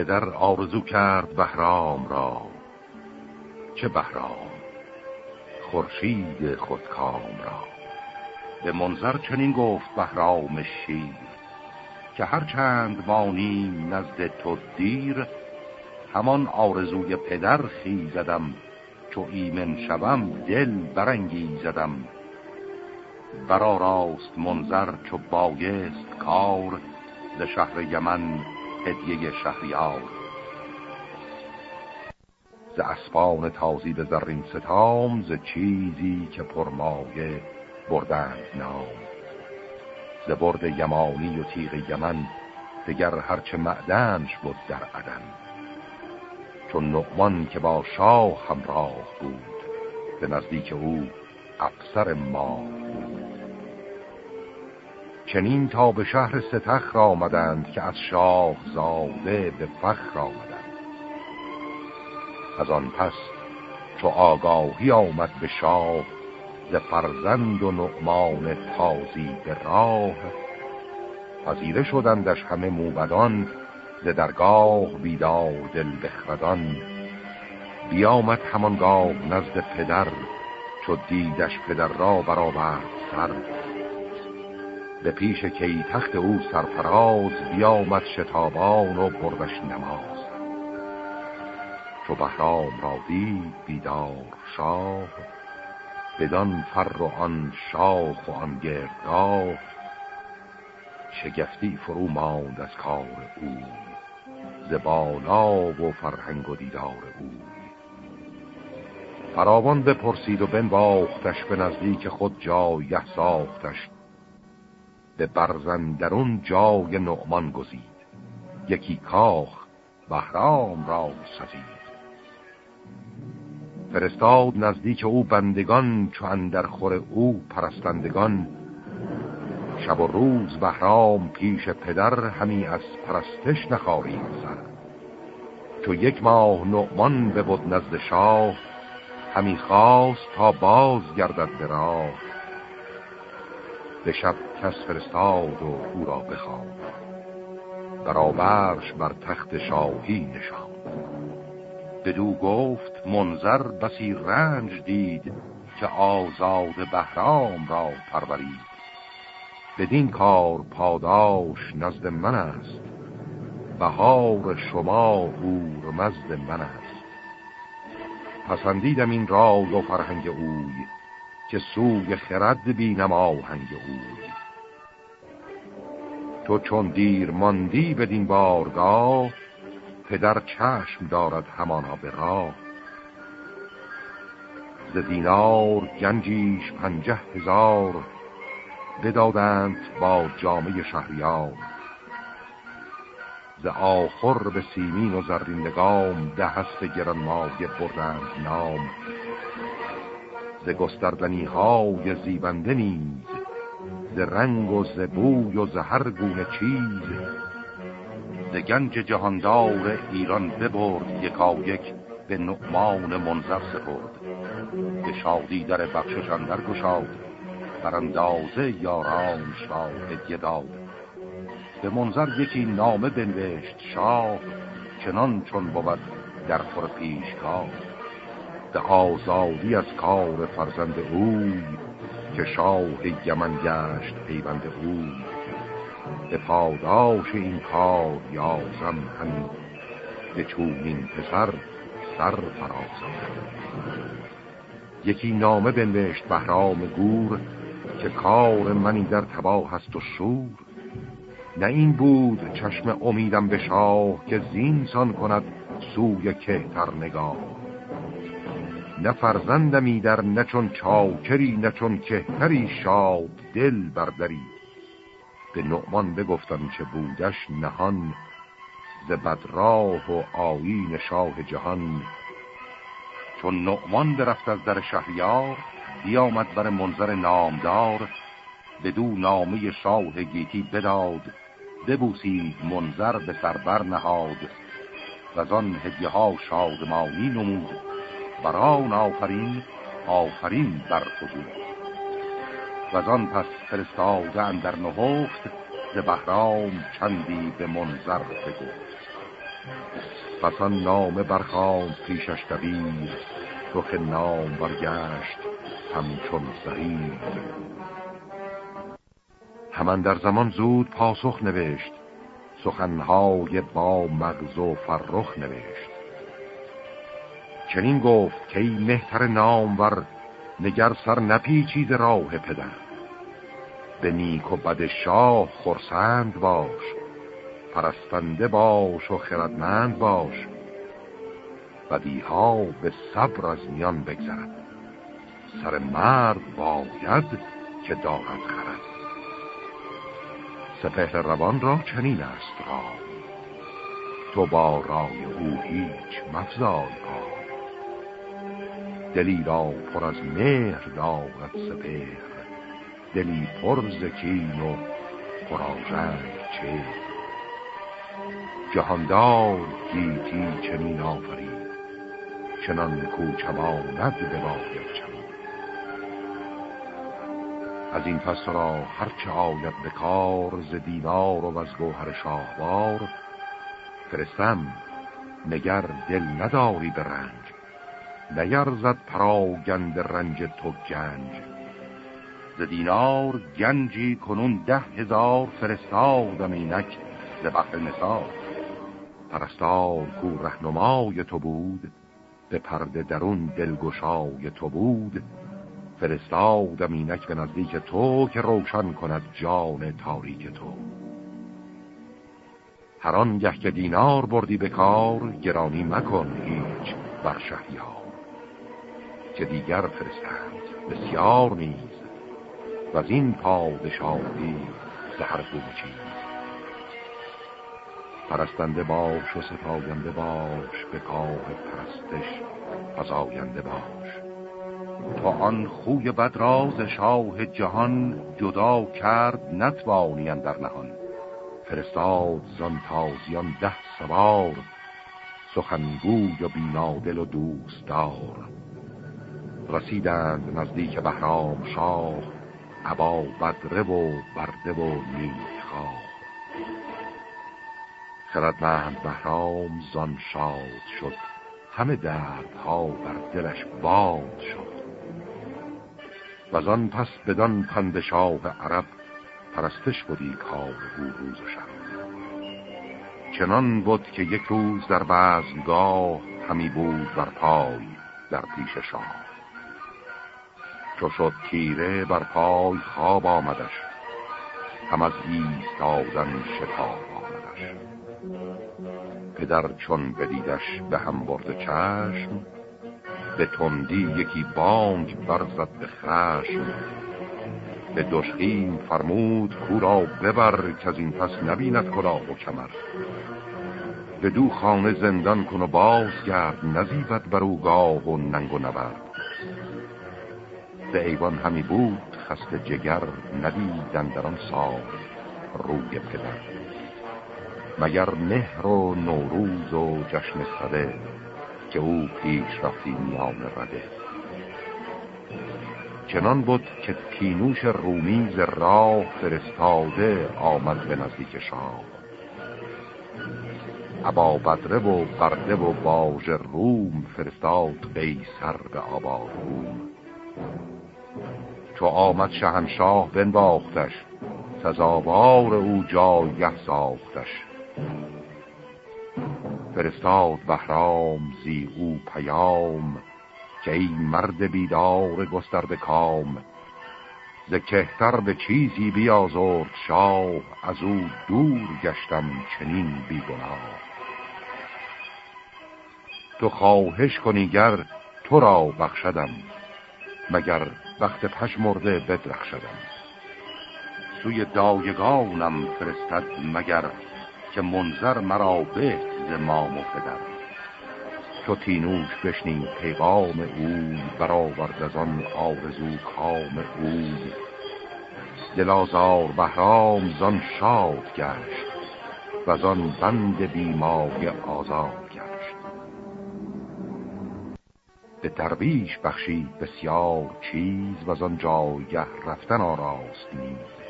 پدر آرزو کرد بهرام را. چه بهرام؟ خورشید خودکام را. به منظر چنین گفت بهرام شیر که هر چند مانیم نزد تو دیر همان آرزوی پدر خیزدم چو ایمن شوم دل برنگی زدم برا راست منظر چو بایست کار ز شهر یمن هدیه شهریار. ز اسبان تازی به زرین ستام ز چیزی که پرمایه بردند نام. ز برد یمانی و تیغ یمن دگر هرچه معدنش بود در عدن. چون نقمان که با شاه همراه بود به نزدیک او افسر ما بود. چنین تا به شهر ستخر آمدند که از شاه زاده به فخر آمدند. از آن پس چو آگاهی آمد به شاه ز فرزند و نعمان تازی به راه پذیره شدندش همه موبدان ز درگاه بیدار دل بخردان بیامد همانگاه نزد پدر چو دیدش پدر را برآورد سر. به پیش کی تخت او سرفراز بیامد شتابان و بردش نماز. چو بهرام را دید بیدار شاه بدان فر و آن شاخ و آن گردگاه شگفتی فرو ماند از کار او ز بالا و فرهنگ و دیدار او. فراوان بپرسید و بنواختش به نزدیک خود جایه ساختش به برزندرون جای نعمان گزید. یکی کاخ بهرام را سزید فرستاد نزدیک او بندگان چو اندر خور او پرستندگان. شب و روز بهرام پیش پدر همی از پرستش نخارید سر. چو یک ماه نعمان بود نزد شاه همی خواست تا باز گردد به راه. به شب کس فرستاد و او را بخواد برابرش بر تخت شاهی نشان بدو گفت منظر بسی رنج دید که آزاد بهرام را پرورید. بدین کار پاداش نزد من است. بهار شما هور مزد من است. پسندیدم این راز و فرهنگ اوی که سوی خرد بینم آهنگ اوی. تو چون دیر ماندی بدین بارگاه پدر چشم دارد همانا به راه. ز دینار گنجیش پنجه هزار بدادند با جامعه شهریار. ز آخر به سیمین و زرین ده هست گران مایه بردند نام. ز گستردنی های زیبنده نیز ز رنگ و ز بوی و ز هر گونه چیز ز گنج جهاندار ایران ببرد یکا یک به نعمان منظر سپرد به شادی در بخشش اندر گشاد بر اندازه یارانش را هدیه داد به منظر یکی نامه بنوشت شاه چنان چون بود در خور پیشگاه به آزادی از کار فرزند اوی که شاه یمن گشت پیوند اوی به پاداش این کار یازم همی. به چونین پسر سر فرازم یکی نامه بنوشت بهرام گور که کار منی در تباه هست و شور نه این بود چشم امیدم به شاه که زینسان کند سوی کهتر نگاه. نه فرزندمی در نه چون چاکری نه چون کهتری شاد دل بردری. به نعمان بگفتم چه بودش نهان ز بدراه و آیین شاه جهان. چون نعمان درفت از در شهریار بیامد بر منظر نامدار بدو نامه شاه گیتی بداد ببوسید منظر به سربر نهاد. و آن هدیه ها شادمانی نمود بران آفرین آفرین بر خود و آن پس فرستاده در نهفت ز بهرام چندی به منظر بگفت. پس آن نامه برخاند پیشش دبیر رخ نام برگشت همچون سهیر همان در زمان زود پاسخ نوشت سخنهای با مغز و فرخ نوشت. چنین گفت که ای مهتر نامور نگر سر نپیچید راه پدر. به نیک و بد شاه خرسند باش پرستنده باش و خردمند باش. بدیها به صبر از میان بگذرد. سر مرد باید که دارد خرد. سپهر روان را چنین است را تو با رای او هیچ مفزای پای دلی را پر از مهر دارد سپهر. دلی پر زکین و پراژنگ چه جهاندار گیتی چنین آفرید چنان کوچماند بباید چمان از این پس را هرچه آید به کار ز دینار و از گوهر شاهوار فرستم نگر دل نداری به رنج. نیرزد پراگند رنج تو گنج. ز دینار گنجی کنون ده هزار فرستادم اینک ز بحر نثار. پرستار کو رهنمای تو بود به پرده درون دلگشای تو بود. فرستادم اینک به نزدیک تو که روشن کند جان تاریک تو. هر آنگه که دینار بردی به کار گرانی مکن هیچ بر شهریار. که دیگر فرستند. بسیار نیز. و از این پادشاهی زهر چیز پرستنده باش و ستاینده باش به کار پرستش فزاینده باش. تا آن خوی بدراز شاه جهان جدا کرد نتوانی در نهان. فرستاد زان تازیان ده سوار سخنگوی و بینادل و دوستدار. رسیدند نزدیک بهرام شاه عبا بدره و برده و نیخواه خردمند بهرام زان شاد شد همه دردها بر دلش باد شد. و آن پس بدان پندشاه عرب پرستش بودی کار او روز شب. چنان بود که یک روز در وزنگاه همی بود بر پای در پیش شاه. چو شد تیره بر پای خواب آمدش. هم از ایستادن شتاب آمدش. پدر چون بدیدش به هم برد چشم به تندی یکی بانگ برزد به خشم. به دشخیم فرمود کورا ببر که از این پس نبیند کلاه و کمر. به دو خانه زندان کن و باز گرد نزیبت بر او گاه و ننگ و نبرد. به ایوان همی بود خست جگر ندیدن در آن سال روی پدر. مگر مهر و نوروز و جشن سده که او پیش رفتی میان رده؟ چنان بود که کینوش رومیز راه فرستاده آمد به نزدیک شاه. ابا بدره و برده و باژ روم فرستاد سر به آباد روم. چو آمد شهنشاه بنباختش سزاوار او جایه ساختش. فرستاد بهرام زی او پیام که ای مرد بیدار گسترده کام. ز کهتر به چیزی بیازرد شاه از او دور گشتم چنین بیگناه تو خواهش کنیگر تو را بخشدم مگر وقت پشمرده بدرخشدم سوی دایگانم فرستد مگر که منظر مرا به ز مام و پدر. چو تینوش بشنید پیغام او برآورد از آن آرزو کام او. دلازار بهرام زان شاد گشت و زان بند بیمای آزاد. به درویش بخشید بسیار چیز و زان جایه رفتن آراست نیز.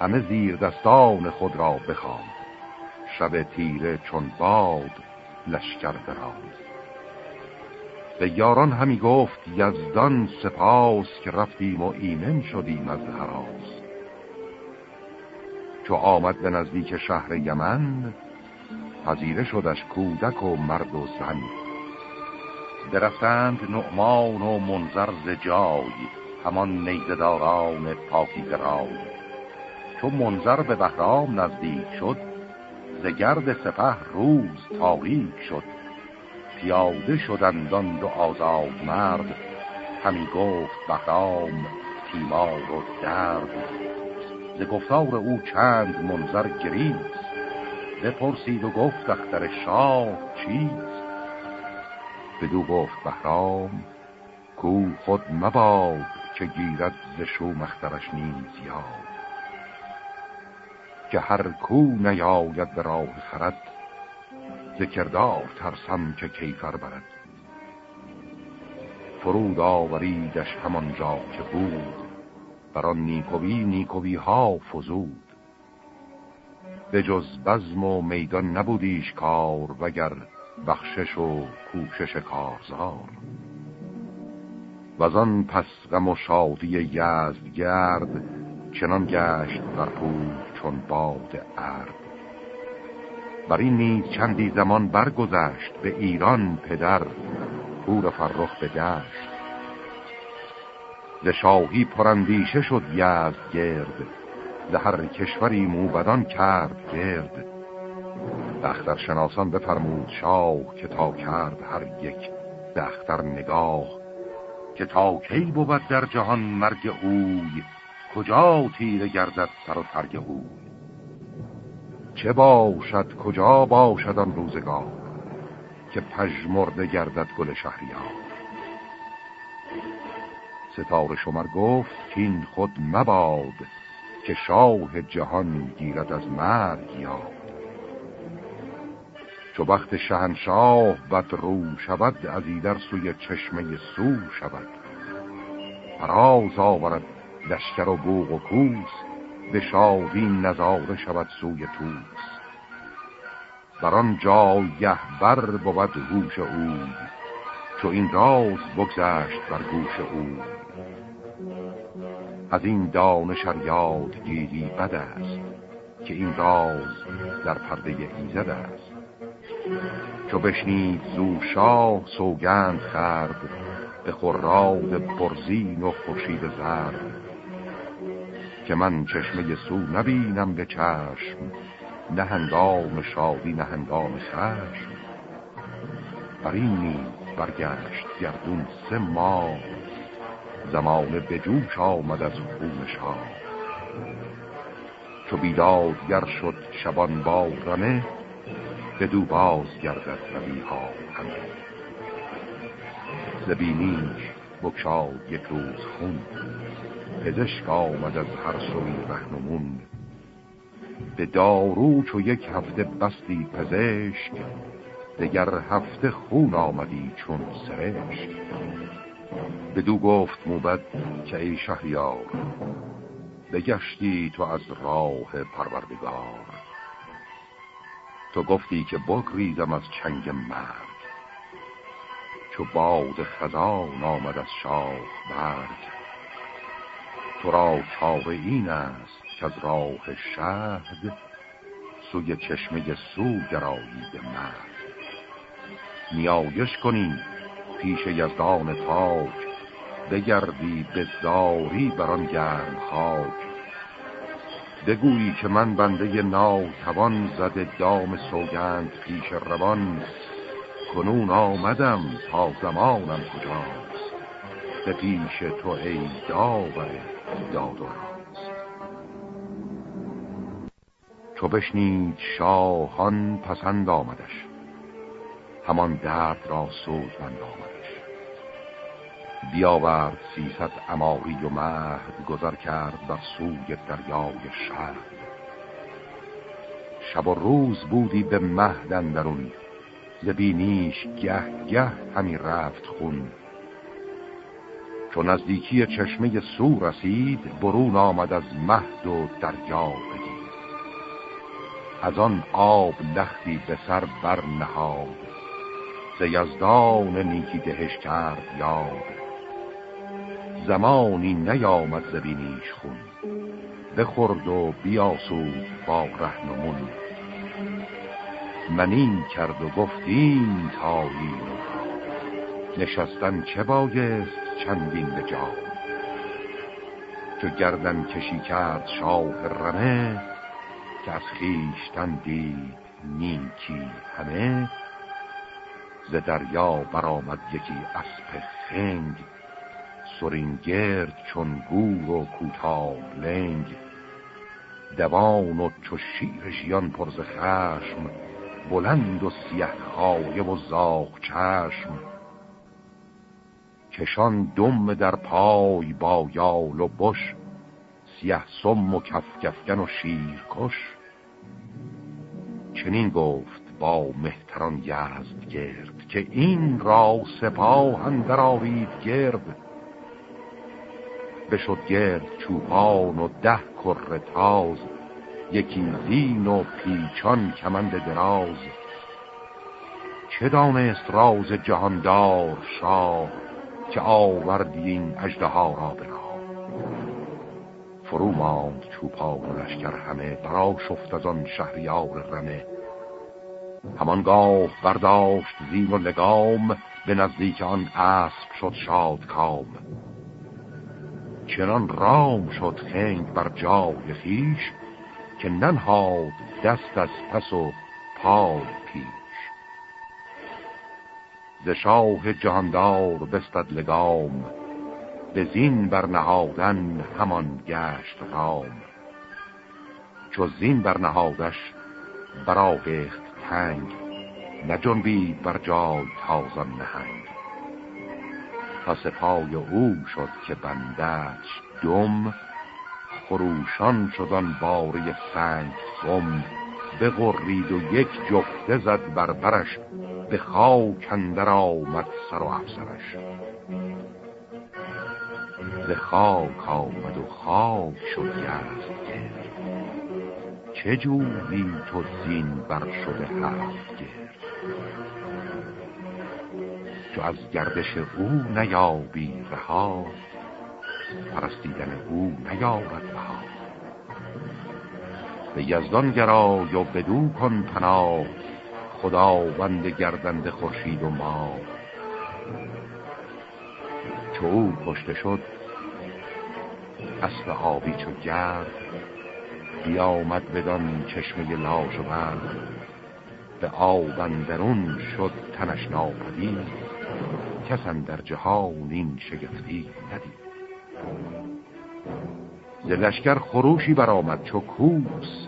همه زیر دستان خود را بخواند شب تیره چون باد لشکر دراز به یاران همی گفت یزدان سپاس که رفتیم و ایمن شدیم از حراس چو آمد به نزدیک شهر یمن پذیره شدش کودک و مرد و زن. درفتند نعمان و منظر ز جای همان نیزداران پاکی رای چو منظر به بهرام نزدیک شد ز گرد سپه روز تاریک شد. پیاده شدند آن دو آزاد مرد همی گفت بهرام تیمار و درد. ز گفتار او چند منظر گریز بپرسید و گفت اختر شاه چیست؟ بدو گفت بهرام کو خود مباد که گیرد ز شوم اخترش نیز یاد. که هر کو نیاید به راه خرد ذکردار ترسم که کیفر برد. فرود آوریدش همانجا که بود بران نیکوی نیکوی ها فزود. به جز بزم و میدان نبودیش کار وگر بخشش و کوشش کارزار. و آن پس غم و شادی یزد گرد چنان گشت پود چون باد ارد بر این نیز چندی زمان برگذشت به ایران پدر پور فرخ به دشت. ز شاهی پرندیشه شد یزد گرد ز هر کشوری موبدان کرد گرد. دختر شناسان بفرمود شاه که تا کرد هر یک دختر نگاه که تا کی بود در جهان مرگ اوی کجا تیره گردد سر و ترگ اوی؟ چه باشد کجا باشد آن روزگار که پژمرده گردد گل شهریار؟ ستاره شمر گفت که این خود مباد که شاه جهان گیرد از مرگ یاد چو وقت شهنشاه بد رو شود از ایدر سوی چشمه سو شود. فراز آورد لشکر و بوغ و کوس به شادی نظاره شود سوی توس بران جایه بر بود هوش او چو این راز بگذشت بر گوش او. از این دانش یاد گیری بد است که این راز در پرده ایزد است. چو بشنید زو شاه سوگند خرد به خراد برزین و خورشید زرد. که من چشمه سو نبینم به چشم نه هنگام شادی نه هنگام خشم. بر این برگشت گردون سه ماه زمانه به جوش آمد از خون شاه. چو بیدادگر شد شبان با رمه به دو باز گردد روی ها همه. زبینیش بکشاد یک روز خون. پزشک آمد از هر سوی رهنمون به دارو چو یک هفته بستی پزشک دگر هفته خون آمدی چون سرشک. بدو گفت موبد که ای شهریار بگشتی تو از راه پروردگار. تو گفتی که بگریزم از چنگ مرد. چو باد خزان آمد از شاه برگ تو را چاره این است که از راه شهد سوی چشمه سو گرایید مرد. نیایش کنی پیش یزدان تاک بگردی به زاری بران گرم خاک. بگویی که من بنده ناتوان زده دام سوگند پیش روان. کنون آمدم تا زمانم کجاست. به پیش تو ای داور داد و راز چو بشنید شاهان پسند آمدش. همان درد را سوزمند آمدش بیاورد سیصد اماری و مهد گذر کرد بر سوی دریای شهر. شب و روز بودی به مهدن درون زبینیش گه گه همی رفت خون. چون نزدیکی چشمه سو رسید برون آمد از مهد و دریا بگیر از آن آب لختی به سر بر نهاد ز یزدان نیکی دهش کرد یاد. زمانی نیامد زبینیش خون. بخورد و بیاسود با رهنمون منین کرد و گفتیم تایی نشستن چه بایست چندین به جا. چو گردن کشی کرد شاه رمه که از خیشتن دید نیکی همه. ز دریا برآمد یکی اسب خنگ سرینگرد چون گور و کوتاه لنگ دوان و چو شیر ژیان پرز خشم بلند و سیه خایه و زاغ چشم. کشان دم در پای با یال و بش سیه سم و کفکفگن و شیرکش چنین گفت با مهتران یزد گرد که این را سپاه اندر آوید گرد بشد گرد چوپان و ده کر تاز یکی زین و پیچان کمند دراز. چه دانست راز جهاندار شاه که آوردی این اجدها را برا فرو ماند چوپان و لشکر همه برا شفت از آن شهریار رمه. همانگاه برداشت زین و لگام به نزدیک آن اسب شد شاد کام چنان رام شد خنگ بر جای خیش که ننهاد دست از پس و پای پیش. ز شاه جهاندار بستد لگام به زین برنهادن همان گشت رام چو زین برنهادش برآویخت تنگ نجنبید بر جای تازان نهنگ. پس پای او شد که بندش دم خروشان شدن باره سنگ سم بغرید و یک جفته زد بر برش به خاک اندر آمد سر و افسرش. به خاک آمد و خاک شد یزد گرد. چه جوری تو زین بر شده هفت گرد؟ چو از گردش او نیابی رها پرستیدن او نیابد بها. به یزدان گرای و بدو کن پناه خداوند گردنده خورشید و ما. چو او کشته شد اسب آبی چو گرد بیامد بدان چشمه لاش و برد. به آبندرون شد تنش ناپدید. کسن در جهان این شگفتی ندید. ز لشکر خروشی برآمد چو کوس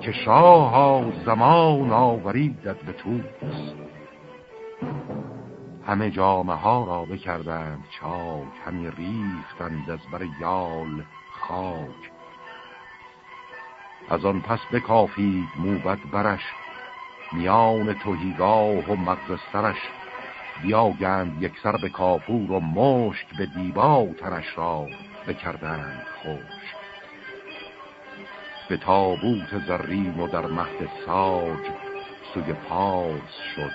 که شاه ها زمان آوریدت به توس همه جامعه ها را بکردند چاک همی ریختند از بر یال خاک. از آن پس بکافید موبت برش میان توهیگاه و مغز سرش بیاگند یک سر به کافور و مشک به دیبا ترش را بکردند خوش به تابوت زرین و در مهد ساج سوی پاس شد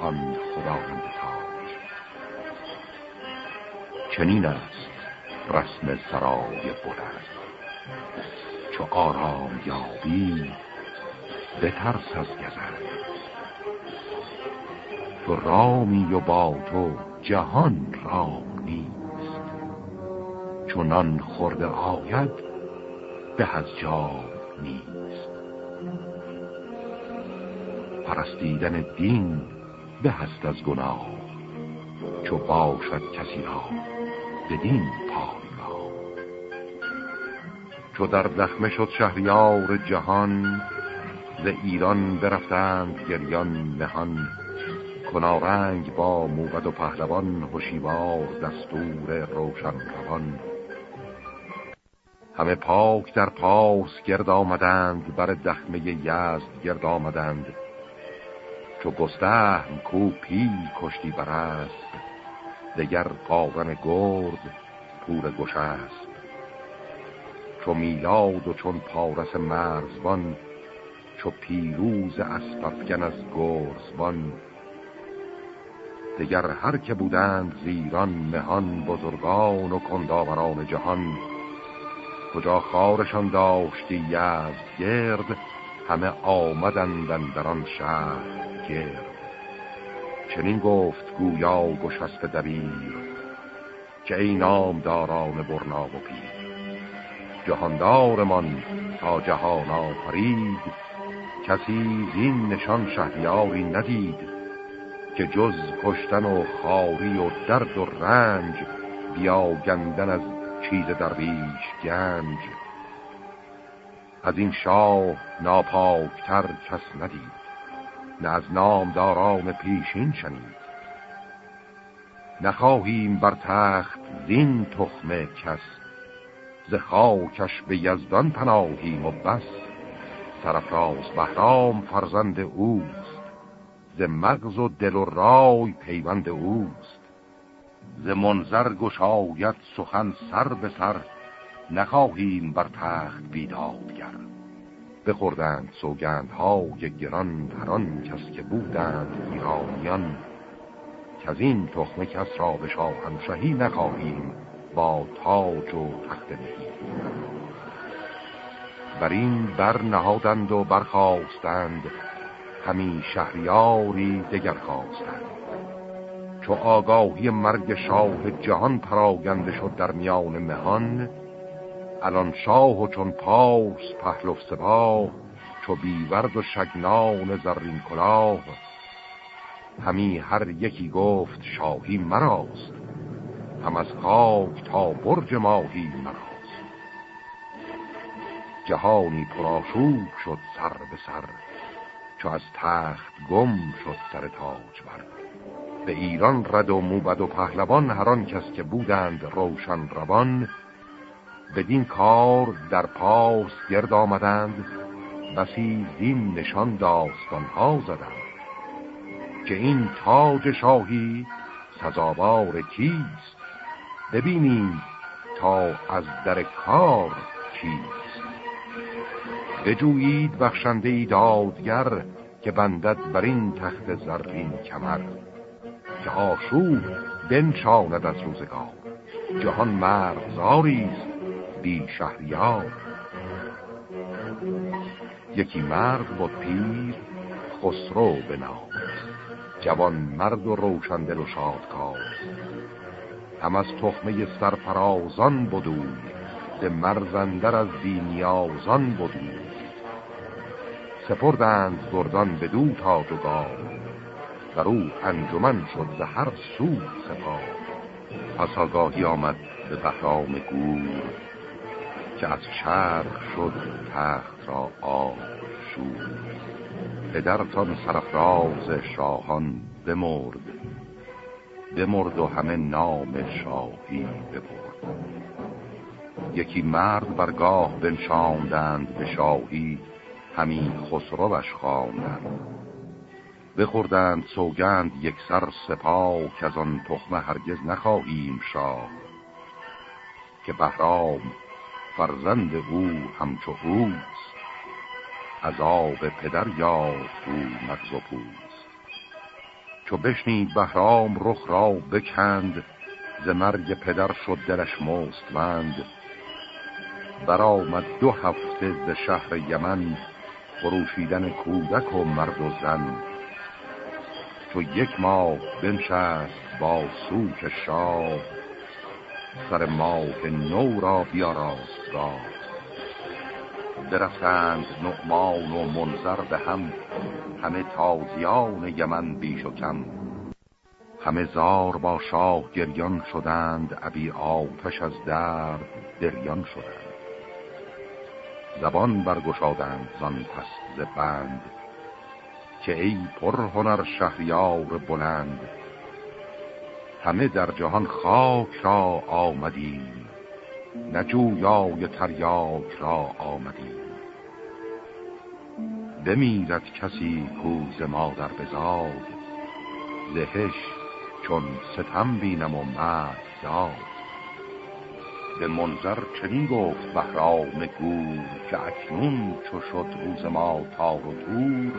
آن خداوند تاج. چنین است رسم سرای بلند. چو آرام یابی به ترس از گذر تو رامی و با تو جهان رام نیست. چونان خورده آید به از جا نیست. پرستیدن دین به هست از گناه چو باشد کسی را بدین پایگاه چو در دخمه شد شهریار جهان ز ایران برفتند گریان نهان. کنارنگ با موبد و پهلوان هوشیوار دستور روشن روان همه پاک در پاس گرد آمدند بر دخمه یزد گرد آمدند. چو گستهم کو پی کشتی بر است دگر قاون گرد پور گش است. چو میلاد و چون پارس مرزبان چو پیروز اسپفگن از گرزبان. دگر هر که بودند زیران مهان بزرگان و کنداوران جهان. کجا خارشان داشتی یز گرد همه آمدندن در آن شهر گرد. چنین گفت گویا گشست دبیر که ای نام داران برنا و پیر. جهاندارمان تا جهان آفرید کسی زین نشان شهریاری ندید. که جز کشتن و خاری و درد و رنج بیا گندن از چیز درویش گنج. از این شاه ناپاکتر کس ندید نه از نامداران پیشین شنید. نخواهیم بر تخت زین تخمه کس ز خاکش به یزدان پناهیم و بس. سرفراز بهرام فرزند اوست ز مغز و دل و رای پیوند اوست. ز منظر گشاید سخن سر به سر نخواهیم بر تخت بیدادگر بخوردند سوگندهای گران هران کس که بودند ایرانیان. که از این تخمه کس را به شاهنشهی نخواهیم با تاج و تخت نهی. بر این بر نهادند و برخواستند همین شهریاری دگر خواستند. چو آگاهی مرگ شاه جهان پراگنده شد در میان مهان الان شاه و چون پاس پهلوف سپاه چو بیورد و شگنان زرین کلاه. همی هر یکی گفت شاهی مراست هم از خاک تا برج ماهی مراست. جهانی پراشوب شد سر به سر. چو از تخت گم شد سر تاج بر به ایران رد و موبد و پهلوان هران کس که بودند روشن روان بدین کار در پاس گرد آمدند بسی زین نشان داستان ها زدند. که این تاج شاهی سزاوار کیست؟ ببینیم تا از در کار چیست. بجویید بخشنده ای دادگر که بندد بر این تخت زرین کمر. که آشوب بنشاند از روزگار جهان مرزاریست بی شهریار. یکی مرد بود پیر خسرو به نام. جوان مرد و روشندل و شادکار. هم از تخمه سرفرازان بدود به مرزندر از بینیازان بدود سپردند گردان به دو تاج و و او انجمن شد ز هر سو سپاه. پس آگاهی آمد به بهرام گور که از شرق شد تخت را آب شود پدرتان سرفراز شاهان بمرد بمرد و همه نام شاهی ببرد. یکی مرد برگاه بنشاندند به شاهی همین خسروش خواندند بخوردند سوگند یک سر سپاه که از آن تخمه هرگز نخواهیم شاه که بهرام فرزند او همچو اوست. عذاب پدر یافت او مغز و پوست. چو بشنید بهرام رخ را بکند ز مرگ پدر شد دلش مستمند. برآمد دو هفته ز شهر یمن خروشیدن کودک و مرد و زن. چو یک ماه بنشست با سوک شاه. سر ماه نو را بیاراست را برفتند نعمان و منظر به هم. همه تازیان یمن بیش و کم. همه زار با شاه گریان شدند ابی آتش از درد دریان شدند. زبان برگشادند زان پس ز بند که ای پرهنر شهریار بلند همه در جهان خاک را آمدیم نجویای تریاک را آمدیم. بمیرد کسی کوز مادر بزاد زهش چون ستم بینم و مرد به منظر چنین گفت بهرام گور که اکنون چو شد روز ما تار و تور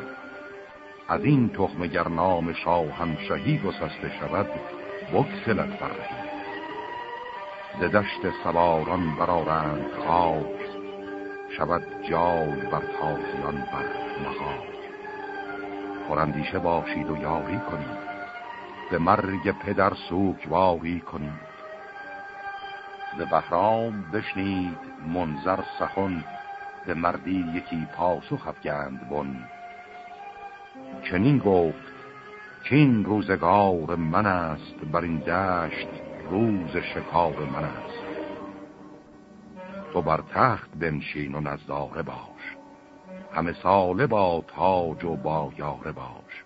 از این تخم گر نام شاهنشهی گسسته شود بکسلت فرهی ز دشت سواران برارند خاک شود جای بر تازیان بر نهاد. پراندیشه باشید و یاری کنید به مرگ پدر سوکواری کنید. ز بهرام بشنید منظر سخن به مردی یکی پاسخ افگند بن. چنین گفت که این روزگار من است بر این دشت روز شکار من است. تو بر تخت بنشین و نزداره باش. همه ساله با تاج و با یاره باش.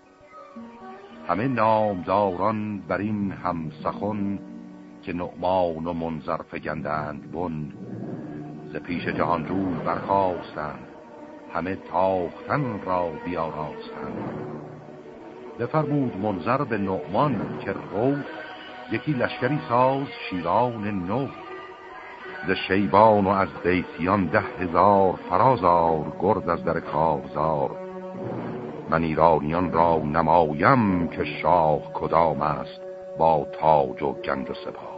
همه نامداران بر این هم سخن که نعمان و منظر فگندند بن ز پیش جهانجوی برخواستند همه تاختن را بیاراستند. بفرمود منظر به نعمان که رو یکی لشکری ساز شیران نو. ز شیبان و از دیسیان ده هزار فرازار گرد از در کارزار. من ایرانیان را نمایم که شاه کدام است با تاج و گنج و سپاه.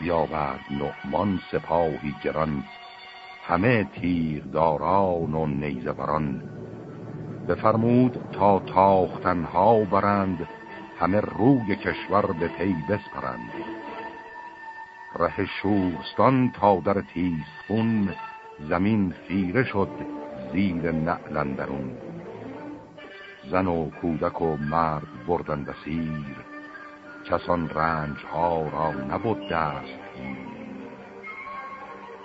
بیاورد نعمان سپاهی گران همه تیغداران و نیزوران بفرمود تا تاختنها برند همه روی کشور به پی بسپرند. ره شورستان تا در خون زمین خیره شد زیر نعلندرون زن و کودک و مرد بردند سیر کسان رنج ها را نبود دست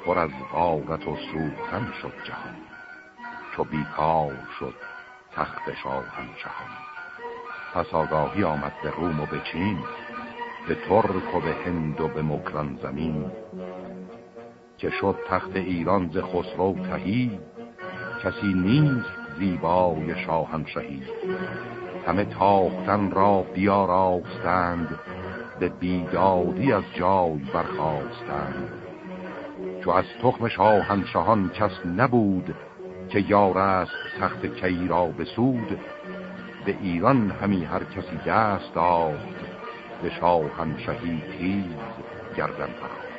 پر از غارت و سوختن شد جهان. چو بیکار شد تخت شاهنشهان پس آگاهی آمد به روم و به چین به ترک و به هند و به مکران زمین. که شد تخت ایران ز خسرو تهی کسی نیست زیبای شاهنشهی همه تاختن را بیاراستند به بیدادی از جای برخواستند چو از تخم شاهنشهان کس نبود که یار است تخت کی را بسود به ایران همی هر کسی دست داشت به شاهنشهی تیز گردن فرا